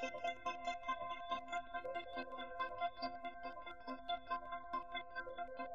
Thank you.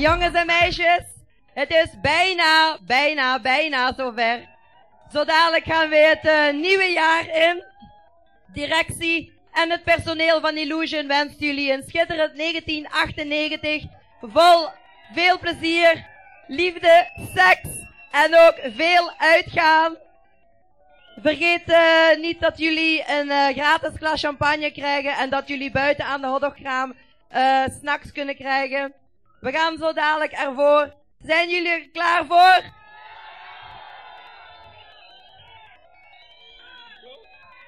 Jongens en meisjes, het is bijna, bijna, bijna zover. Zo dadelijk gaan we het uh, nieuwe jaar in. Directie en het personeel van Illusion wenst jullie een schitterend 1998. Vol veel plezier, liefde, seks en ook veel uitgaan. Vergeet uh, niet dat jullie een uh, gratis glas champagne krijgen en dat jullie buiten aan de hotdogkraam uh, snacks kunnen krijgen. We gaan zo dadelijk ervoor. Zijn jullie er klaar voor?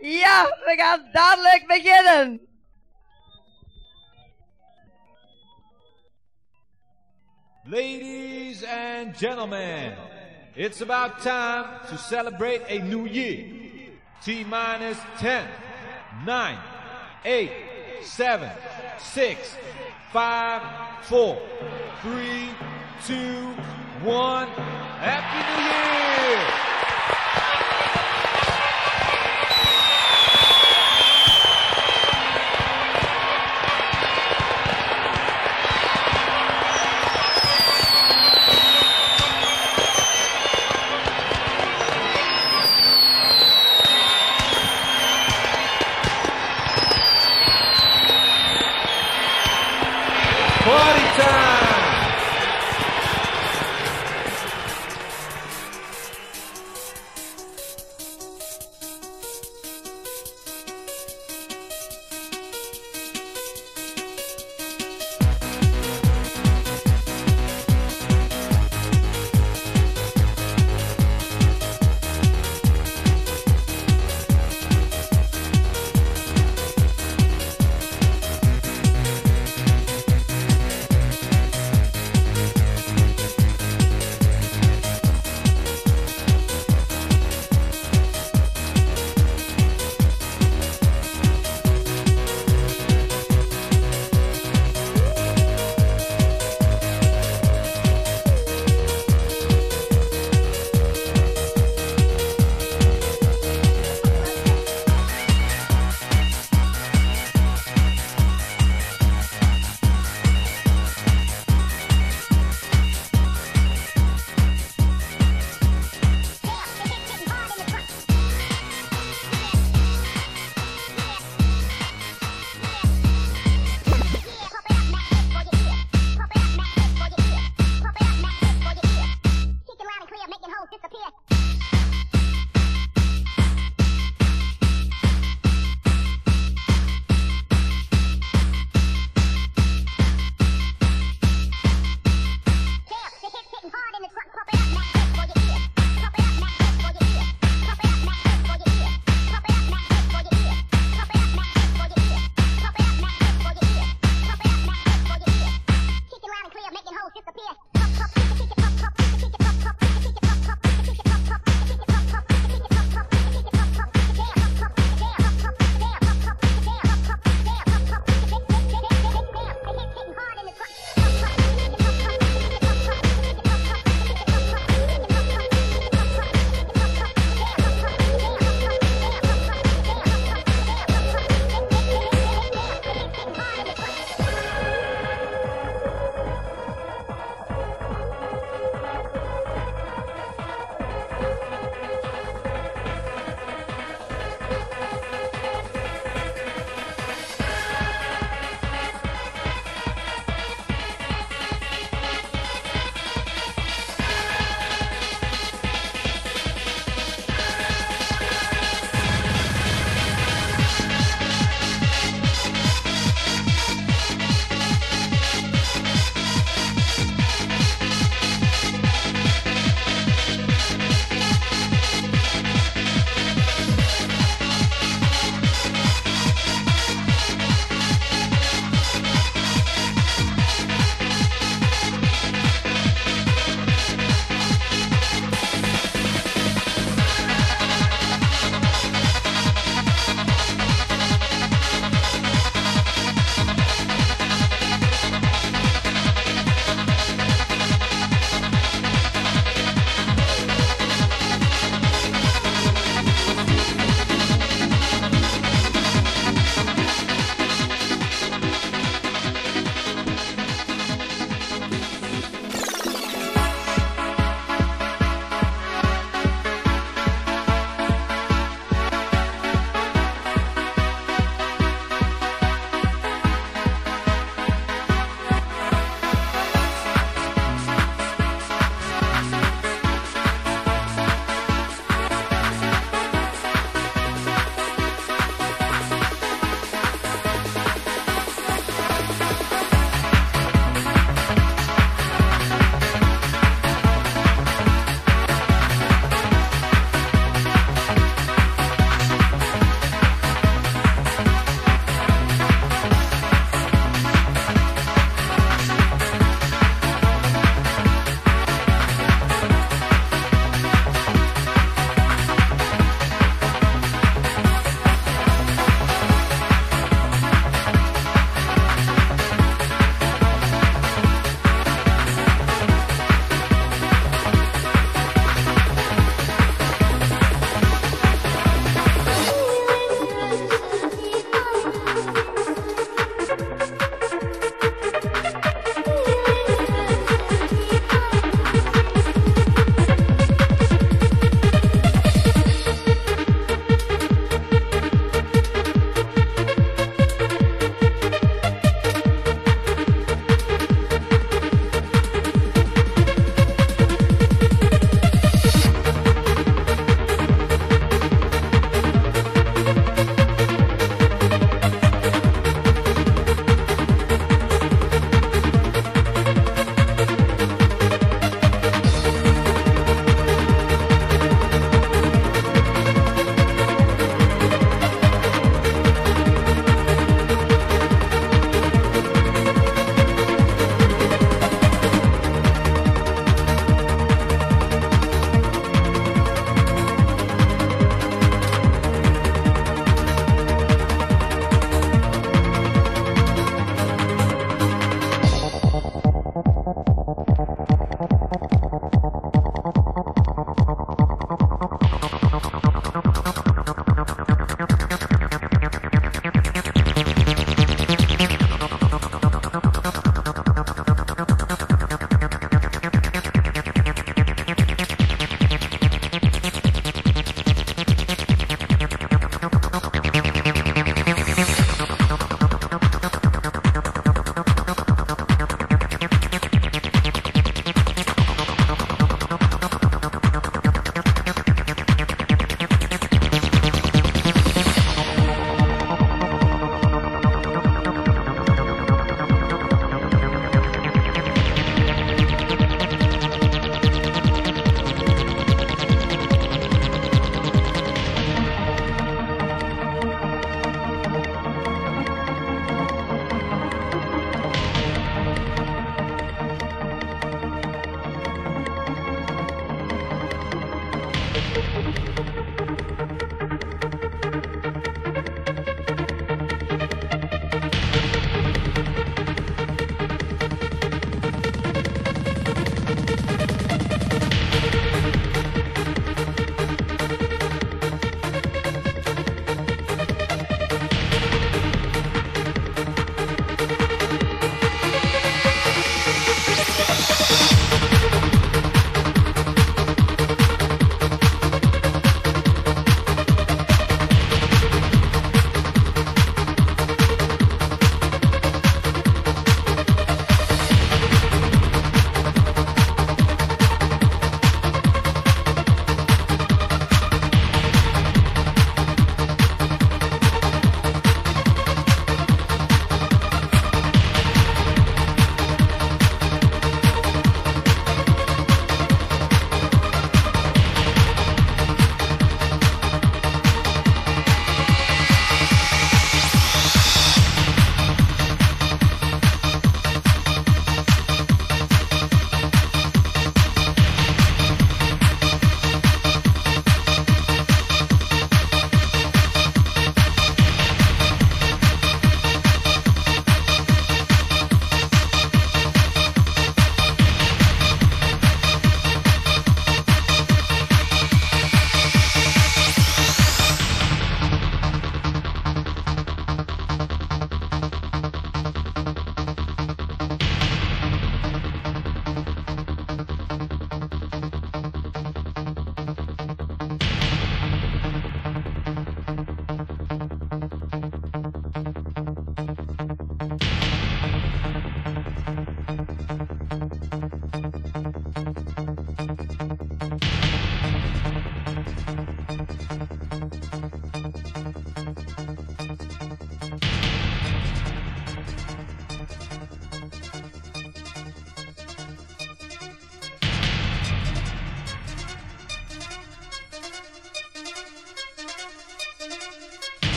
Ja, we gaan dadelijk beginnen. Ladies and gentlemen, it's about time to celebrate a new year. T minus 10, 9, 8, 7, 6, five, four, three, two, one. Happy New Year!